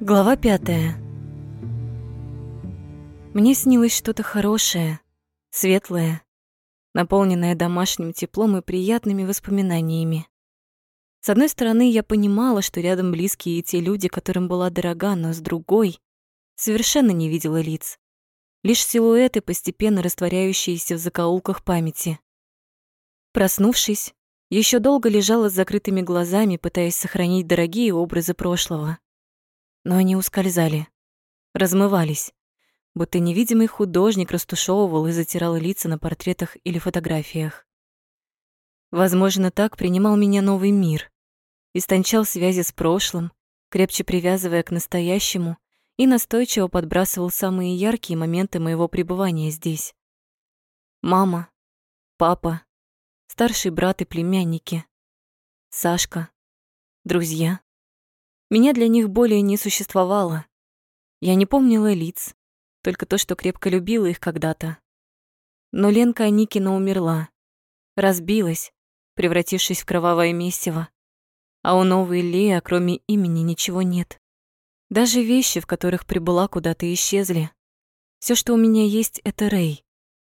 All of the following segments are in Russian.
Глава пятая. Мне снилось что-то хорошее, светлое, наполненное домашним теплом и приятными воспоминаниями. С одной стороны, я понимала, что рядом близкие и те люди, которым была дорога, но с другой совершенно не видела лиц. Лишь силуэты, постепенно растворяющиеся в закоулках памяти. Проснувшись, еще долго лежала с закрытыми глазами, пытаясь сохранить дорогие образы прошлого. Но они ускользали, размывались, будто невидимый художник растушевывал и затирал лица на портретах или фотографиях. Возможно, так принимал меня новый мир, истончал связи с прошлым, крепче привязывая к настоящему и настойчиво подбрасывал самые яркие моменты моего пребывания здесь. Мама, папа, старший брат и племянники, Сашка, друзья. Меня для них более не существовало. Я не помнила лиц, только то, что крепко любила их когда-то. Но Ленка Аникина умерла, разбилась, превратившись в кровавое месиво. А у новой Леи, кроме имени, ничего нет. Даже вещи, в которых прибыла, куда-то исчезли. Все, что у меня есть, это Рэй.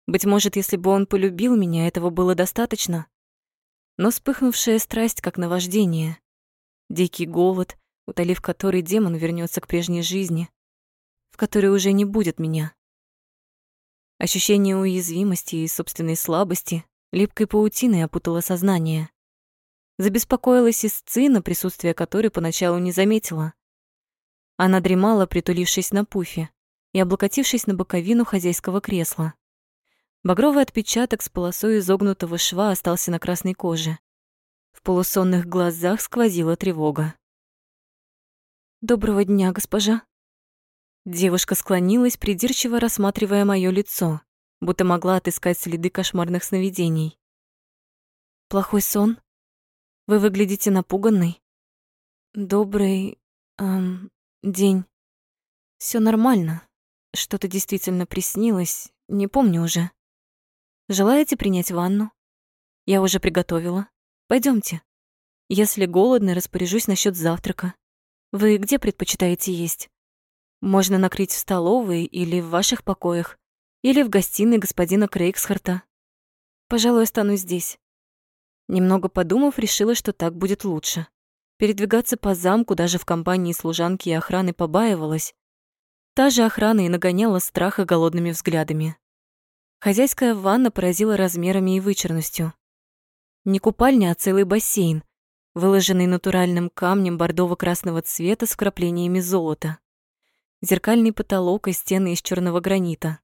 Быть может, если бы он полюбил меня, этого было достаточно. Но вспыхнувшая страсть, как наваждение. Дикий голод, утолив который демон вернется к прежней жизни, в которой уже не будет меня. Ощущение уязвимости и собственной слабости липкой паутиной опутало сознание. Забеспокоилась и сцена, присутствие которой поначалу не заметила. Она дремала, притулившись на пуфе и облокотившись на боковину хозяйского кресла. Багровый отпечаток с полосой изогнутого шва остался на красной коже. В полусонных глазах сквозила тревога. «Доброго дня, госпожа». Девушка склонилась, придирчиво рассматривая моё лицо, будто могла отыскать следы кошмарных сновидений. «Плохой сон?» Вы выглядите напуганной. Добрый эм, день. Все нормально. Что-то действительно приснилось, не помню уже. Желаете принять ванну? Я уже приготовила. Пойдемте. Если голодны, распоряжусь насчет завтрака. Вы где предпочитаете есть? Можно накрыть в столовой или в ваших покоях, или в гостиной господина Крейгсхарта. Пожалуй, останусь здесь. Немного подумав, решила, что так будет лучше. Передвигаться по замку даже в компании служанки и охраны побаивалась. Та же охрана и нагоняла страха голодными взглядами. Хозяйская ванна поразила размерами и вычурностью. Не купальня, а целый бассейн, выложенный натуральным камнем бордово-красного цвета с вкраплениями золота. Зеркальный потолок и стены из черного гранита.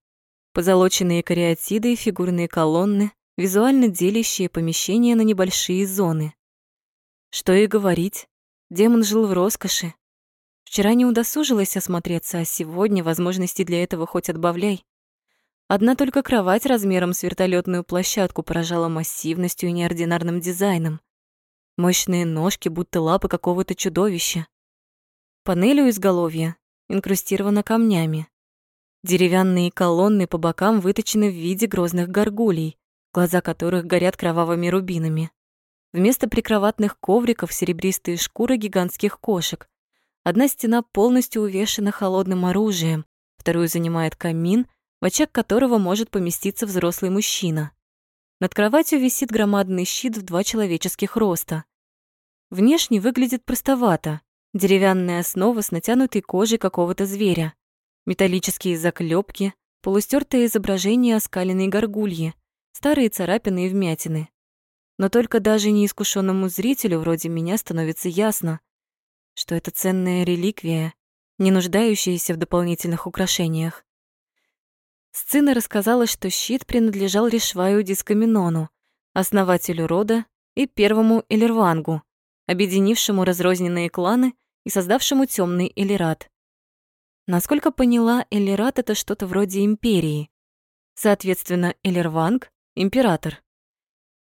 Позолоченные кариатиды и фигурные колонны, визуально делящие помещения на небольшие зоны. Что и говорить, демон жил в роскоши. Вчера не удосужилась осмотреться, а сегодня возможности для этого хоть отбавляй. Одна только кровать размером с вертолетную площадку поражала массивностью и неординарным дизайном. Мощные ножки, будто лапы какого-то чудовища. Панель у изголовья инкрустирована камнями. Деревянные колонны по бокам выточены в виде грозных горгулей, глаза которых горят кровавыми рубинами. Вместо прикроватных ковриков серебристые шкуры гигантских кошек. Одна стена полностью увешана холодным оружием, вторую занимает камин, в очаг которого может поместиться взрослый мужчина. Над кроватью висит громадный щит в два человеческих роста. Внешне выглядит простовато. Деревянная основа с натянутой кожей какого-то зверя. Металлические заклепки, полустертое изображение оскаленной горгульи, старые царапины и вмятины. Но только даже неискушенному зрителю вроде меня становится ясно, что это ценная реликвия, не нуждающаяся в дополнительных украшениях. Сцена рассказала, что щит принадлежал Ришваю Дискаминону, основателю рода и первому Элервангу, объединившему разрозненные кланы и создавшему темный Элират. Насколько поняла, Элират — это что-то вроде империи. Соответственно, Элерванг император.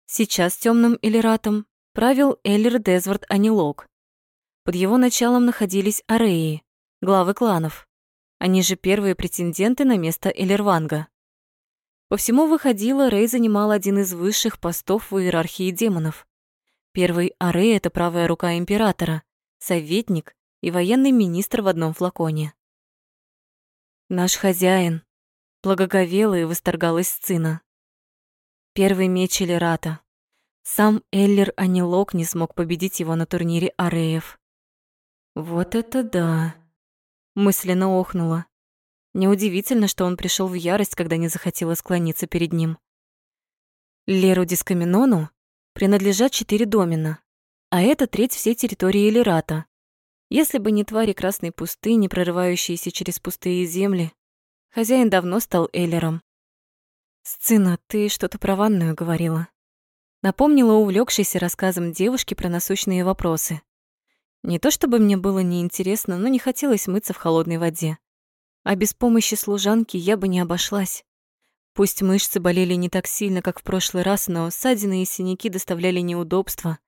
Сейчас темным Элиратом правил Эллер Дезвард Анилок. Под его началом находились Ареи, главы кланов. Они же первые претенденты на место Элерванга. По всему выходило, Рей занимал один из высших постов в иерархии демонов. Первый Арей — это правая рука императора, советник и военный министр в одном флаконе. Наш хозяин, благоговела и восторгалась сцена. Первый меч Элерата. Сам Эллер Анилок не смог победить его на турнире Ареев. Вот это да! Мысленно охнула. Неудивительно, что он пришел в ярость, когда не захотела склониться перед ним. Леру Дискаминону принадлежат четыре домена, а это треть всей территории Элирата. Если бы не твари Красной пустыни, прорывающиеся через пустые земли, хозяин давно стал Эллером. «Сцена, ты что-то про ванную говорила». Напомнила увлекшейся рассказом девушки про насущные вопросы. Не то чтобы мне было неинтересно, но не хотелось мыться в холодной воде. А без помощи служанки я бы не обошлась. Пусть мышцы болели не так сильно, как в прошлый раз, но ссадины и синяки доставляли неудобства,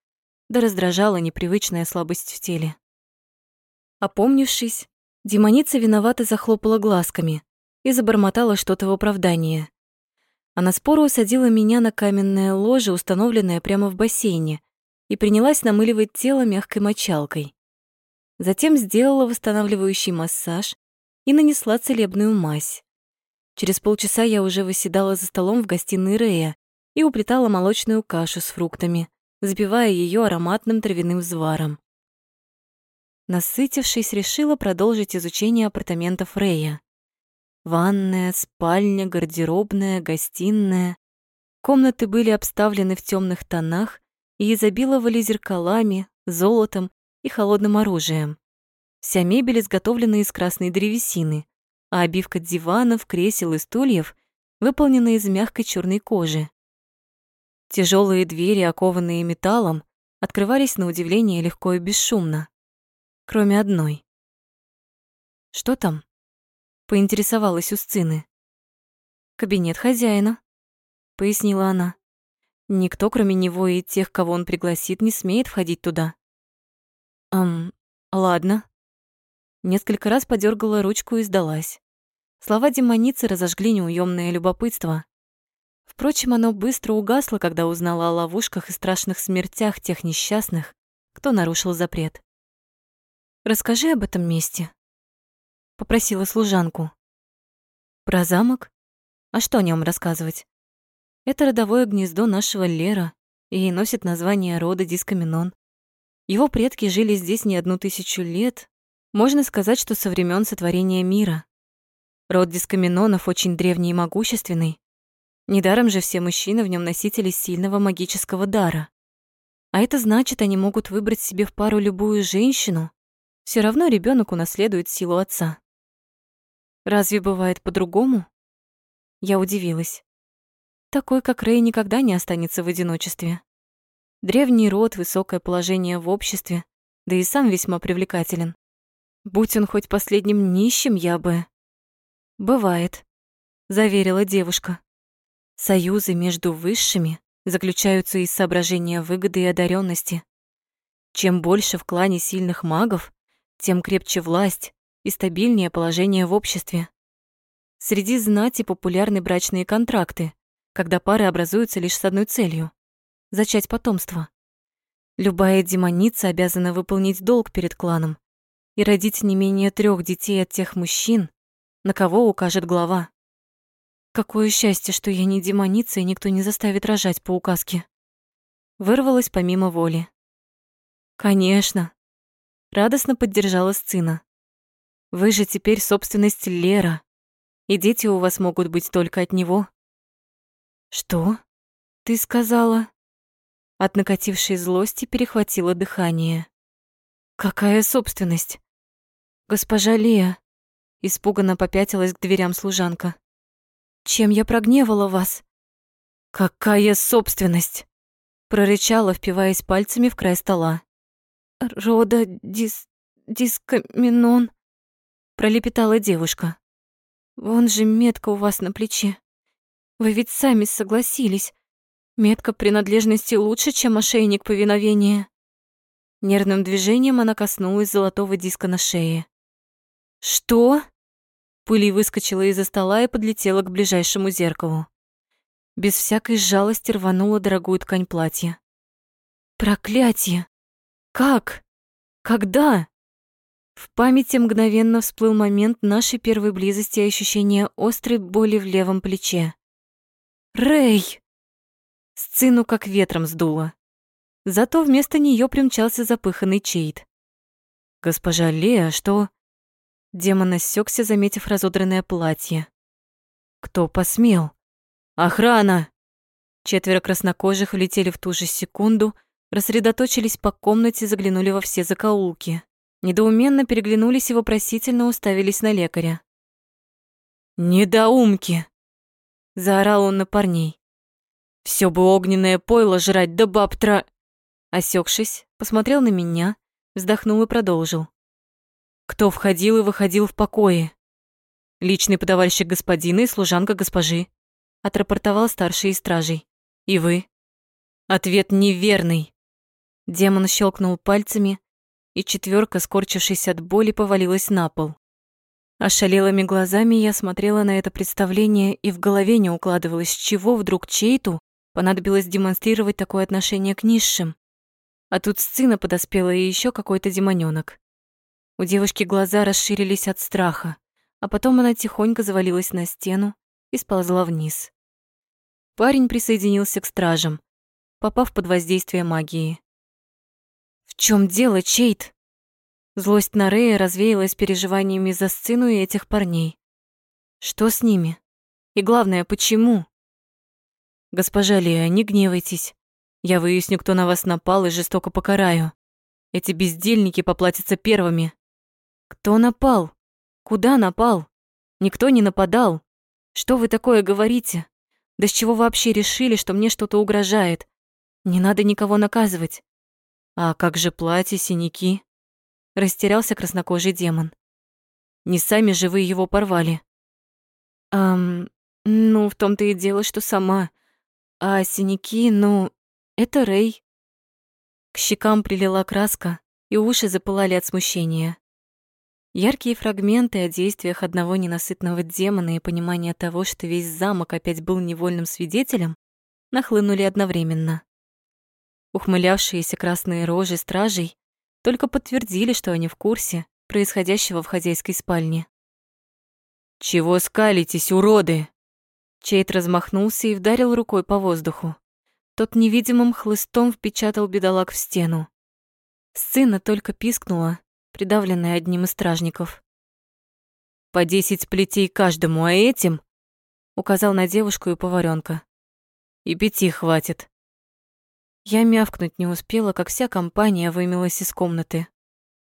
да раздражала непривычная слабость в теле. Опомнившись, демоница виновато захлопала глазками и забормотала что-то в оправдание. Она споро усадила меня на каменное ложе, установленное прямо в бассейне, и принялась намыливать тело мягкой мочалкой. Затем сделала восстанавливающий массаж и нанесла целебную мазь. Через полчаса я уже восседала за столом в гостиной Рея и уплетала молочную кашу с фруктами, запивая ее ароматным травяным взваром. Насытившись, решила продолжить изучение апартаментов Рея. Ванная, спальня, гардеробная, гостиная. Комнаты были обставлены в темных тонах и изобиловали зеркалами, золотом и холодным оружием. Вся мебель изготовлена из красной древесины, а обивка диванов, кресел и стульев выполнена из мягкой черной кожи. Тяжелые двери, окованные металлом, открывались на удивление легко и бесшумно кроме одной. «Что там?» — поинтересовалась у сцены. «Кабинет хозяина», — пояснила она. «Никто, кроме него и тех, кого он пригласит, не смеет входить туда». «Эм, ладно». Несколько раз подергала ручку и сдалась. Слова демоницы разожгли неуемное любопытство. Впрочем, оно быстро угасло, когда узнала о ловушках и страшных смертях тех несчастных, кто нарушил запрет. Расскажи об этом месте, попросила служанку. Про замок? А что о нем рассказывать? Это родовое гнездо нашего Лера и носит название рода Дискаминон. Его предки жили здесь не одну тысячу лет. Можно сказать, что со времен сотворения мира. Род Дискаминонов очень древний и могущественный. Недаром же все мужчины в нем носители сильного магического дара. А это значит, они могут выбрать себе в пару любую женщину, все равно ребенок унаследует силу отца. Разве бывает по-другому? Я удивилась. Такой, как Рэй, никогда не останется в одиночестве. Древний род, высокое положение в обществе, да и сам весьма привлекателен. Будь он хоть последним нищим, я бы... Бывает, заверила девушка. Союзы между высшими заключаются из соображения выгоды и одаренности. Чем больше в клане сильных магов, тем крепче власть и стабильнее положение в обществе. Среди знати популярны брачные контракты, когда пары образуются лишь с одной целью – зачать потомство. Любая демоница обязана выполнить долг перед кланом и родить не менее трех детей от тех мужчин, на кого укажет глава. Какое счастье, что я не демоница и никто не заставит рожать по указке. Вырвалась помимо воли. Конечно, радостно поддержала сына. Вы же теперь собственность Лера, и дети у вас могут быть только от него. Что? Ты сказала? От накатившей злости перехватило дыхание. Какая собственность? Госпожа Лия, испуганно попятилась к дверям служанка. Чем я прогневала вас? Какая собственность? прорычала, впиваясь пальцами в край стола. «Рода дис... дискаминон», — пролепетала девушка. «Вон же метка у вас на плече. Вы ведь сами согласились. Метка принадлежности лучше, чем ошейник повиновения». Нервным движением она коснулась золотого диска на шее. «Что?» Пыли выскочила из-за стола и подлетела к ближайшему зеркалу. Без всякой жалости рванула дорогую ткань платья. «Проклятие! Как? Когда? В памяти мгновенно всплыл момент нашей первой близости и ощущение острой боли в левом плече. «Рэй!» Сцену как ветром сдуло. Зато вместо нее примчался запыханный Чейд. «Госпожа Лея, что...» Демон осекся, заметив разодранное платье. «Кто посмел?» «Охрана!» Четверо краснокожих влетели в ту же секунду, рассредоточились по комнате, заглянули во все закоулки недоуменно переглянулись и вопросительно уставились на лекаря. «Недоумки!» — заорал он на парней. «Всё бы огненное пойло жрать, да бабтра...» Осекшись, посмотрел на меня, вздохнул и продолжил. «Кто входил и выходил в покое?» «Личный подавальщик господина и служанка госпожи», — отрапортовал старший из стражей. «И вы?» «Ответ неверный». Демон щелкнул пальцами, и четверка, скорчившись от боли, повалилась на пол. Ошалелыми глазами я смотрела на это представление и в голове не укладывалось, чего вдруг Чейту понадобилось демонстрировать такое отношение к низшим. А тут сцена подоспела и еще какой-то демонёнок. У девушки глаза расширились от страха, а потом она тихонько завалилась на стену и сползла вниз. Парень присоединился к стражам, попав под воздействие магии. В чем дело, Чейт? Злость на Рея развеялась переживаниями за сцену и этих парней. Что с ними? И главное, почему? Госпожа Лея, не гневайтесь. Я выясню, кто на вас напал, и жестоко покараю. Эти бездельники поплатятся первыми. Кто напал? Куда напал? Никто не нападал. Что вы такое говорите? Да с чего вообще решили, что мне что-то угрожает? Не надо никого наказывать. А как же платье, синяки? Растерялся краснокожий демон. Не сами же вы его порвали. Ам, ну, в том-то и дело, что сама. А синяки, ну, это Рэй. К щекам прилила краска, и уши запылали от смущения. Яркие фрагменты о действиях одного ненасытного демона и понимание того, что весь замок опять был невольным свидетелем, нахлынули одновременно. Ухмылявшиеся красные рожи стражей только подтвердили, что они в курсе происходящего в хозяйской спальне. «Чего скалитесь, уроды?» Чейт размахнулся и вдарил рукой по воздуху. Тот невидимым хлыстом впечатал бедолаг в стену. Сцена только пискнула, придавленная одним из стражников. «По десять плетей каждому, а этим...» указал на девушку и поваренка. «И пяти хватит. Я мявкнуть не успела, как вся компания вымилась из комнаты.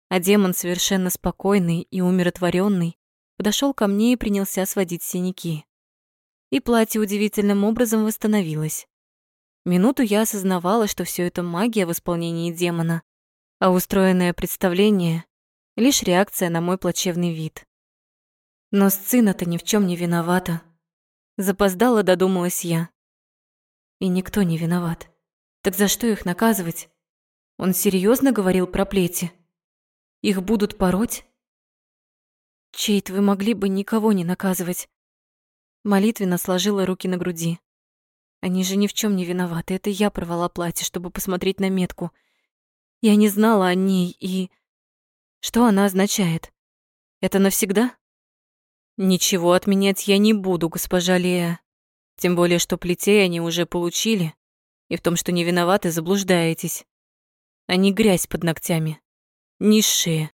А демон, совершенно спокойный и умиротворенный, подошел ко мне и принялся сводить синяки. И платье удивительным образом восстановилось. Минуту я осознавала, что все это магия в исполнении демона, а устроенное представление — лишь реакция на мой плачевный вид. Но сцена-то ни в чем не виновата. Запоздала, додумалась я. И никто не виноват. Так за что их наказывать? Он серьезно говорил про плети? Их будут пороть? Чейт, вы могли бы никого не наказывать. Молитвенно сложила руки на груди. Они же ни в чем не виноваты. Это я порвала платье, чтобы посмотреть на метку. Я не знала о ней и... Что она означает? Это навсегда? Ничего отменять я не буду, госпожа Лея. Тем более, что плетей они уже получили и в том, что не виноваты, заблуждаетесь. Они грязь под ногтями, низшие,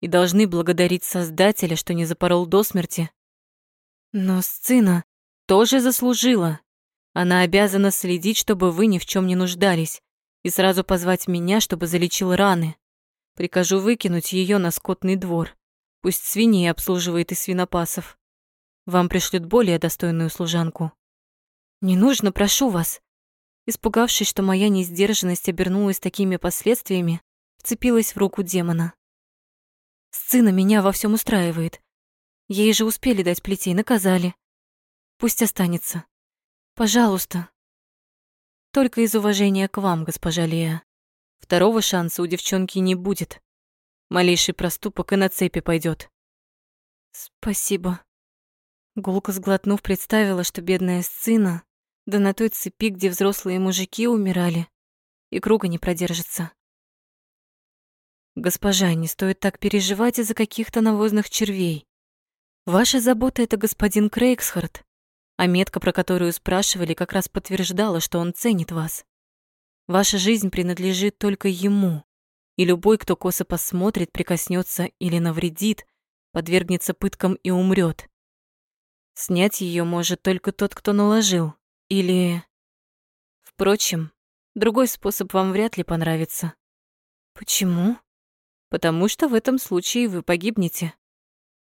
и должны благодарить Создателя, что не запорол до смерти. Но сцена тоже заслужила. Она обязана следить, чтобы вы ни в чем не нуждались, и сразу позвать меня, чтобы залечил раны. Прикажу выкинуть ее на скотный двор. Пусть свиней обслуживает и свинопасов. Вам пришлют более достойную служанку. Не нужно, прошу вас. Испугавшись, что моя несдержанность обернулась такими последствиями, вцепилась в руку демона. Сцена меня во всем устраивает. Ей же успели дать плетей, наказали. Пусть останется. Пожалуйста. Только из уважения к вам, госпожа Лея. Второго шанса у девчонки не будет. Малейший проступок и на цепи пойдет. Спасибо. Гулко сглотнув, представила, что бедная сцена да на той цепи, где взрослые мужики умирали, и круга не продержится. Госпожа, не стоит так переживать из-за каких-то навозных червей. Ваша забота — это господин Крейгсхард, а метка, про которую спрашивали, как раз подтверждала, что он ценит вас. Ваша жизнь принадлежит только ему, и любой, кто косо посмотрит, прикоснется или навредит, подвергнется пыткам и умрет. Снять ее может только тот, кто наложил, или... Впрочем, другой способ вам вряд ли понравится. Почему? Потому что в этом случае вы погибнете.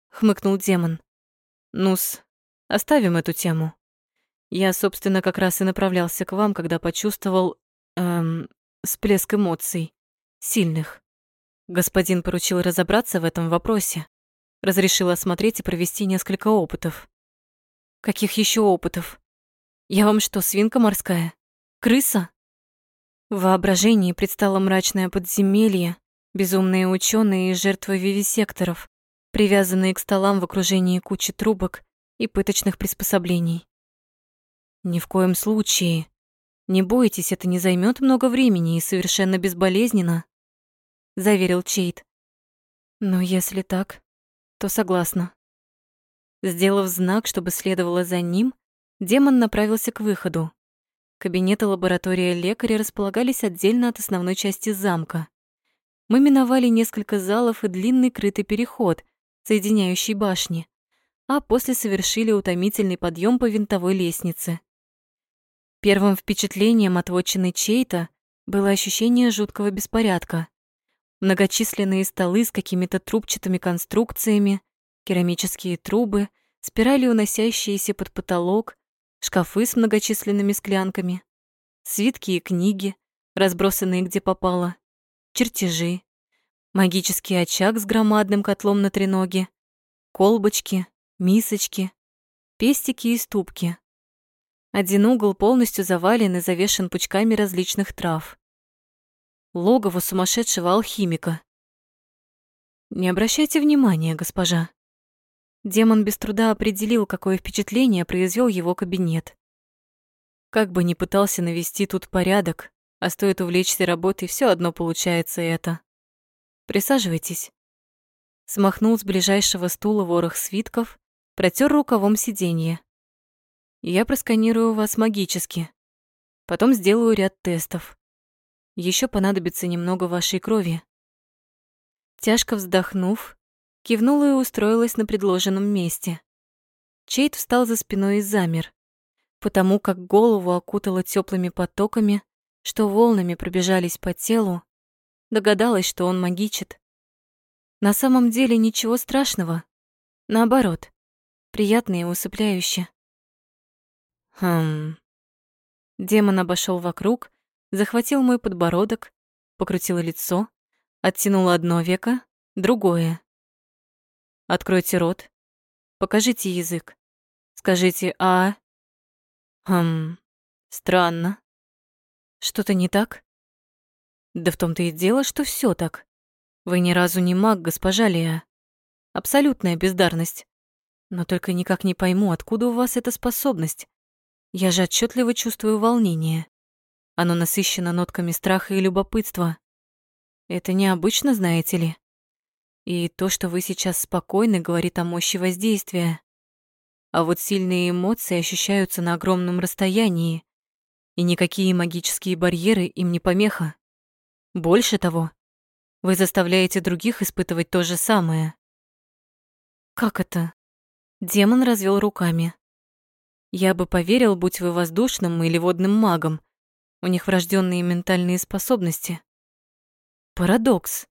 Хмыкнул демон. Нус, оставим эту тему. Я, собственно, как раз и направлялся к вам, когда почувствовал эм, всплеск эмоций. Сильных. Господин поручил разобраться в этом вопросе. Разрешил осмотреть и провести несколько опытов. Каких еще опытов? Я вам что, свинка морская? Крыса? В воображении предстало мрачное подземелье, безумные ученые и жертвы вивисекторов, привязанные к столам в окружении кучи трубок и пыточных приспособлений. Ни в коем случае. Не бойтесь, это не займет много времени и совершенно безболезненно, заверил Чейт. Но если так, то согласна. Сделав знак, чтобы следовало за ним, демон направился к выходу. Кабинет и лаборатория лекаря располагались отдельно от основной части замка. Мы миновали несколько залов и длинный крытый переход, соединяющий башни, а после совершили утомительный подъем по винтовой лестнице. Первым впечатлением от вотчины чей-то было ощущение жуткого беспорядка. Многочисленные столы с какими-то трубчатыми конструкциями, керамические трубы, спирали, уносящиеся под потолок, шкафы с многочисленными склянками, свитки и книги, разбросанные где попало, чертежи, магический очаг с громадным котлом на треноге, колбочки, мисочки, пестики и ступки. Один угол полностью завален и завешен пучками различных трав. Логово сумасшедшего алхимика. Не обращайте внимания, госпожа. Демон без труда определил, какое впечатление произвел его кабинет. Как бы ни пытался навести тут порядок, а стоит увлечься работой, все одно получается это. Присаживайтесь. Смахнул с ближайшего стула ворох свитков, протер рукавом сиденье. Я просканирую вас магически. Потом сделаю ряд тестов. Еще понадобится немного вашей крови. Тяжко вздохнув, кивнула и устроилась на предложенном месте. Чейт встал за спиной и замер, потому как голову окутало теплыми потоками, что волнами пробежались по телу, догадалась, что он магичит. На самом деле ничего страшного. Наоборот, приятно и усыпляюще. Хм. Демон обошел вокруг, захватил мой подбородок, покрутил лицо, оттянул одно веко, другое. Откройте рот. Покажите язык. Скажите «а». Хм, странно. Что-то не так? Да в том-то и дело, что все так. Вы ни разу не маг, госпожа Леа. Абсолютная бездарность. Но только никак не пойму, откуда у вас эта способность. Я же отчетливо чувствую волнение. Оно насыщено нотками страха и любопытства. Это необычно, знаете ли. И то, что вы сейчас спокойны, говорит о мощи воздействия. А вот сильные эмоции ощущаются на огромном расстоянии, и никакие магические барьеры им не помеха. Больше того, вы заставляете других испытывать то же самое. Как это? Демон развел руками. Я бы поверил, будь вы воздушным или водным магом. У них врожденные ментальные способности. Парадокс.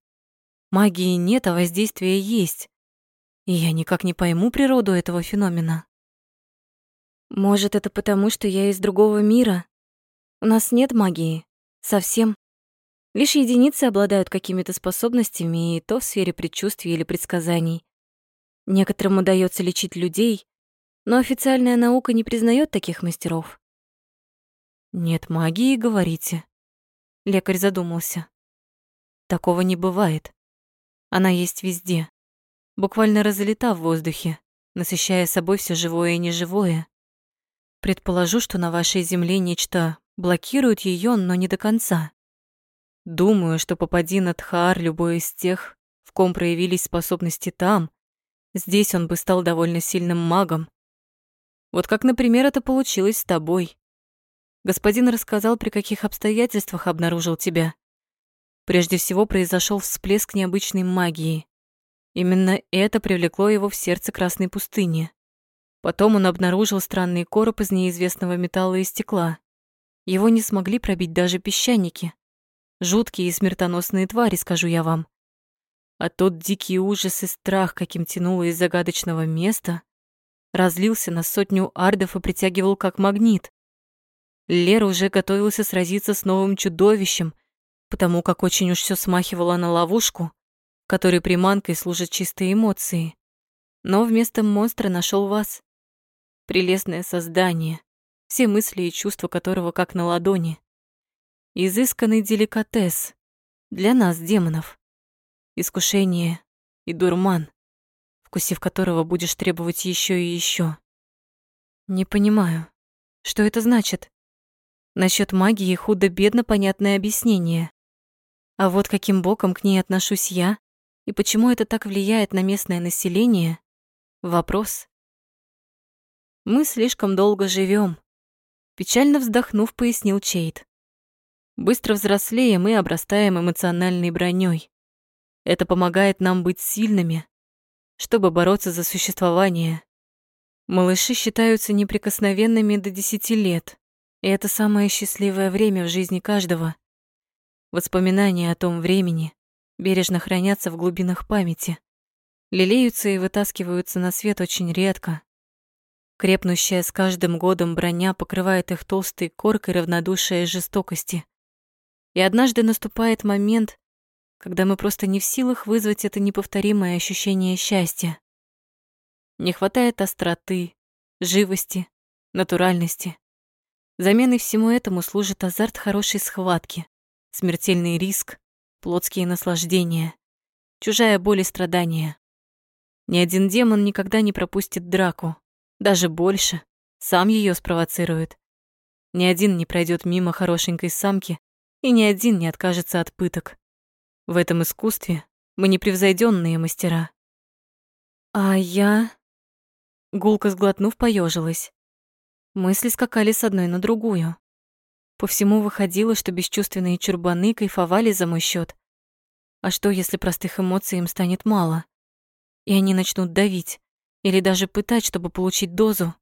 Магии нет, а воздействие есть. И я никак не пойму природу этого феномена. Может, это потому, что я из другого мира? У нас нет магии. Совсем. Лишь единицы обладают какими-то способностями, и то в сфере предчувствий или предсказаний. Некоторым удается лечить людей, но официальная наука не признает таких мастеров. «Нет магии, говорите?» Лекарь задумался. «Такого не бывает. Она есть везде. Буквально разлета в воздухе, насыщая собой все живое и неживое. Предположу, что на вашей земле нечто блокирует ее, но не до конца. Думаю, что попади на Тхаар любой из тех, в ком проявились способности там, здесь он бы стал довольно сильным магом. Вот как, например, это получилось с тобой. Господин рассказал, при каких обстоятельствах обнаружил тебя. Прежде всего произошел всплеск необычной магии. Именно это привлекло его в сердце Красной пустыни. Потом он обнаружил странный короб из неизвестного металла и стекла. Его не смогли пробить даже песчаники. Жуткие и смертоносные твари, скажу я вам. А тот дикий ужас и страх, каким тянуло из загадочного места, разлился на сотню ардов и притягивал как магнит. Лера уже готовился сразиться с новым чудовищем, потому как очень уж все смахивало на ловушку, которой приманкой служат чистые эмоции. Но вместо монстра нашел вас. Прелестное создание, все мысли и чувства которого как на ладони. Изысканный деликатес для нас, демонов. Искушение и дурман, вкусив которого будешь требовать еще и еще. Не понимаю, что это значит? Насчет магии худо-бедно понятное объяснение. А вот каким боком к ней отношусь я и почему это так влияет на местное население — вопрос. Мы слишком долго живем. Печально вздохнув, пояснил Чейт. Быстро взрослеем и обрастаем эмоциональной броней. Это помогает нам быть сильными, чтобы бороться за существование. Малыши считаются неприкосновенными до 10 лет, и это самое счастливое время в жизни каждого. Воспоминания о том времени бережно хранятся в глубинах памяти, лелеются и вытаскиваются на свет очень редко. Крепнущая с каждым годом броня покрывает их толстой коркой равнодушия и жестокости. И однажды наступает момент, когда мы просто не в силах вызвать это неповторимое ощущение счастья. Не хватает остроты, живости, натуральности. Заменой всему этому служит азарт хорошей схватки, смертельный риск, плотские наслаждения, чужая боль и страдания. Ни один демон никогда не пропустит драку, даже больше, сам ее спровоцирует. Ни один не пройдет мимо хорошенькой самки, и ни один не откажется от пыток. В этом искусстве мы непревзойденные мастера. А я... Гулко сглотнув, поежилась. Мысли скакали с одной на другую. По всему выходило, что бесчувственные чурбаны кайфовали за мой счет. А что, если простых эмоций им станет мало? И они начнут давить или даже пытать, чтобы получить дозу?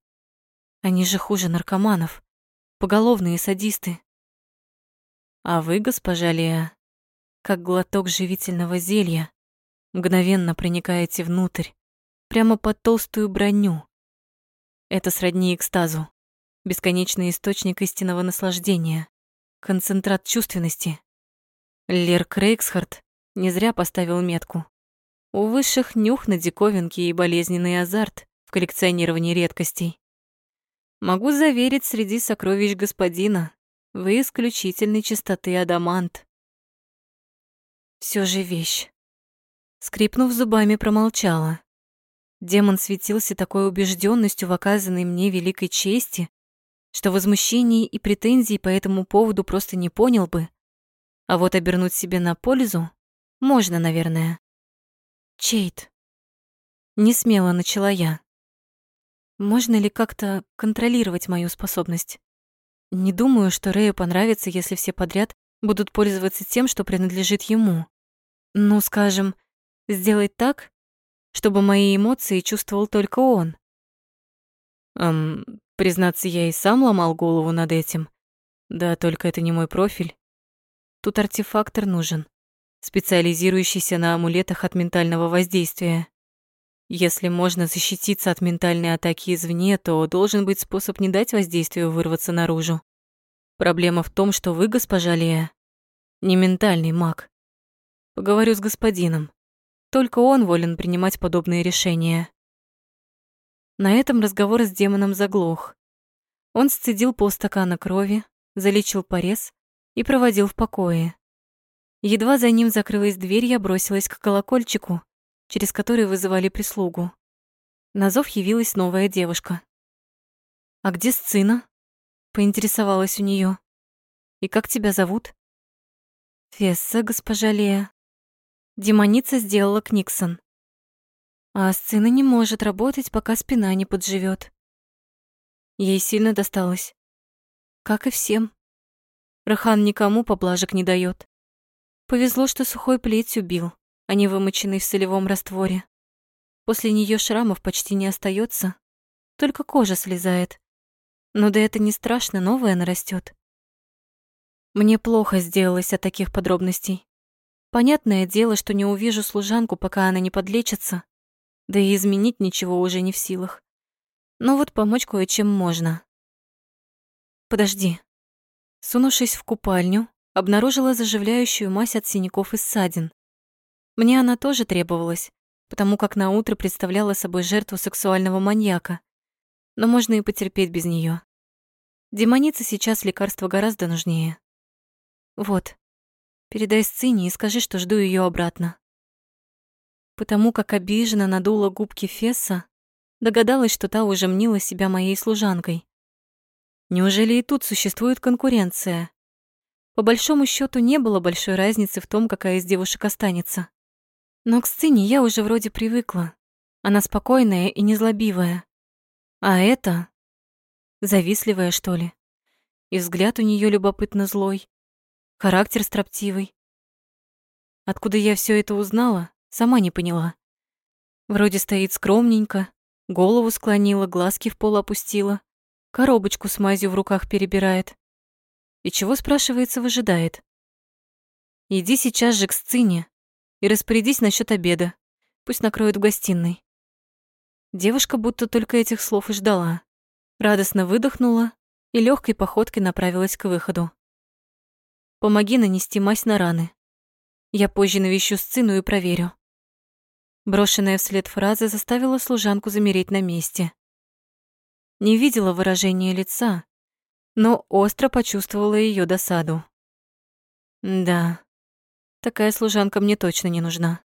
Они же хуже наркоманов. Поголовные садисты. А вы, госпожа Леа, как глоток живительного зелья, мгновенно проникаете внутрь, прямо под толстую броню. Это сродни экстазу, бесконечный источник истинного наслаждения, концентрат чувственности. Лер Крейгсхарт не зря поставил метку. У высших нюх на диковинки и болезненный азарт в коллекционировании редкостей. Могу заверить, среди сокровищ господина вы исключительной чистоты адамант. Все же вещь. Скрипнув зубами, промолчала. Демон светился такой убежденностью в оказанной мне великой чести, что возмущений и претензий по этому поводу просто не понял бы. А вот обернуть себе на пользу можно, наверное. Чейт. Не смело начала я. Можно ли как-то контролировать мою способность? Не думаю, что Рэю понравится, если все подряд будут пользоваться тем, что принадлежит ему. Ну, скажем, сделать так, чтобы мои эмоции чувствовал только он. Эм, признаться, я и сам ломал голову над этим. Да, только это не мой профиль. Тут артефактор нужен, специализирующийся на амулетах от ментального воздействия. Если можно защититься от ментальной атаки извне, то должен быть способ не дать воздействию вырваться наружу. Проблема в том, что вы, госпожа Лея, не ментальный маг. Поговорю с господином. Только он волен принимать подобные решения. На этом разговор с демоном заглох. Он сцедил полстакана крови, залечил порез и проводил в покое. Едва за ним закрылась дверь, я бросилась к колокольчику, через который вызывали прислугу. На зов явилась новая девушка. «А где сцена?» — поинтересовалась у нее. «И как тебя зовут?» Фесса, госпожа Лея. Демоница сделала Книксон. А сцена не может работать, пока спина не подживет. Ей сильно досталось. Как и всем. Рахан никому поблажек не дает. Повезло, что сухой плеть убил, а не вымоченный в солевом растворе. После нее шрамов почти не остается, только кожа слезает. Но да это не страшно, новая нарастет. Мне плохо сделалось от таких подробностей. Понятное дело, что не увижу служанку, пока она не подлечится, да и изменить ничего уже не в силах. Но вот помочь кое-чем можно. Подожди. Сунувшись в купальню, обнаружила заживляющую мазь от синяков и ссадин. Мне она тоже требовалась, потому как на утро представляла собой жертву сексуального маньяка. Но можно и потерпеть без нее. Демонице сейчас лекарство гораздо нужнее. Вот, передай Сцине и скажи, что жду ее обратно. Потому как обиженно надула губки Фесса, догадалась, что та уже мнила себя моей служанкой. Неужели и тут существует конкуренция? По большому счету не было большой разницы в том, какая из девушек останется. Но к Сцине я уже вроде привыкла. Она спокойная и незлобивая. А это Завистливая, что ли? И взгляд у нее любопытно злой. Характер строптивый. Откуда я все это узнала, сама не поняла. Вроде стоит скромненько, голову склонила, глазки в пол опустила, коробочку с мазью в руках перебирает. И чего, спрашивается, выжидает? Иди сейчас же к сцене и распорядись насчет обеда. Пусть накроют в гостиной. Девушка будто только этих слов и ждала. Радостно выдохнула и легкой походкой направилась к выходу. «Помоги нанести мазь на раны. Я позже навещу сцену и проверю». Брошенная вслед фраза заставила служанку замереть на месте. Не видела выражения лица, но остро почувствовала ее досаду. Да, такая служанка мне точно не нужна.